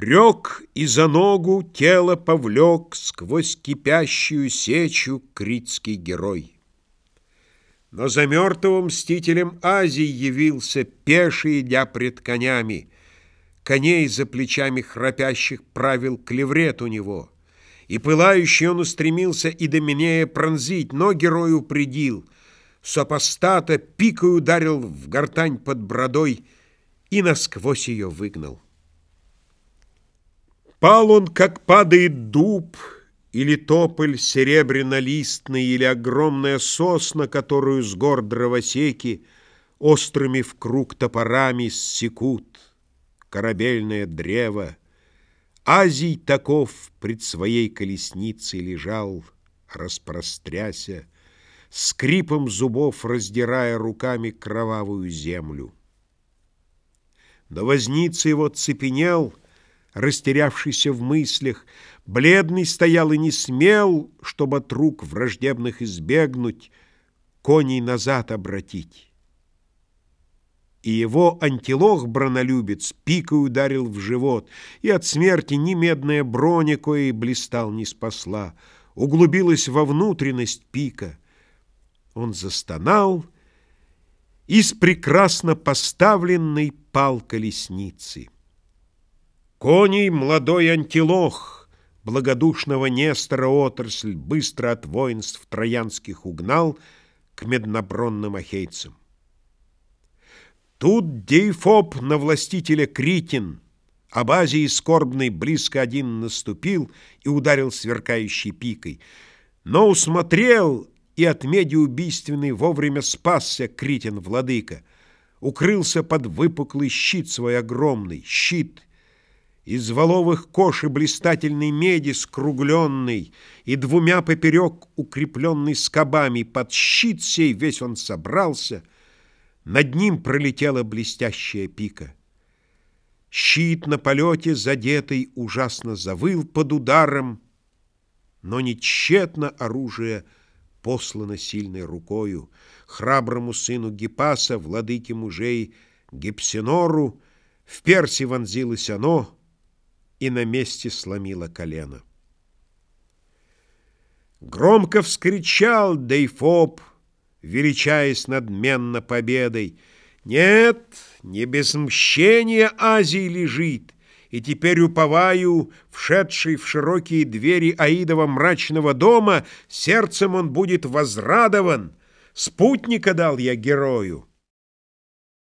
Рек и за ногу тело повлек Сквозь кипящую сечу критский герой. Но за мертвым мстителем Азии явился, Пеший, идя пред конями. Коней за плечами храпящих правил клеврет у него. И пылающий он устремился и Доминея пронзить, но герой упредил. Сопостата пикой ударил в гортань под бродой и насквозь ее выгнал. Пал он, как падает дуб, или тополь серебряно-листный, или огромная сосна, которую с гор дровосеки острыми в круг топорами ссекут, корабельное древо. Азий таков пред своей колесницей лежал, распростряся, скрипом зубов раздирая руками кровавую землю. Но возница его цепенел — растерявшийся в мыслях, бледный стоял и не смел, чтобы от рук враждебных избегнуть, коней назад обратить. И его антилох бронолюбец пикой ударил в живот, и от смерти ни медная броня, коей блистал, не спасла, углубилась во внутренность пика. Он застонал и с прекрасно поставленной пал колесницы. Коней молодой антилох, Благодушного Нестора отрасль Быстро от воинств троянских угнал К меднобронным ахейцам. Тут Дейфоб на властителя Критин, Об Азии скорбный близко один наступил И ударил сверкающей пикой. Но усмотрел и от меди убийственной Вовремя спасся Критин владыка, Укрылся под выпуклый щит свой огромный, Щит — из воловых кош и блистательной меди скругленный И двумя поперек укрепленный скобами Под щит сей весь он собрался, Над ним пролетела блестящая пика. Щит на полете задетый ужасно завыл под ударом, Но не тщетно оружие послано сильной рукою Храброму сыну Гипаса, владыке мужей Гипсинору, В перси вонзилось оно — и на месте сломила колено. Громко вскричал Дейфоб, величаясь надменно победой. Нет, не без мщения Азии лежит, и теперь уповаю, вшедший в широкие двери Аидова мрачного дома, сердцем он будет возрадован. Спутника дал я герою.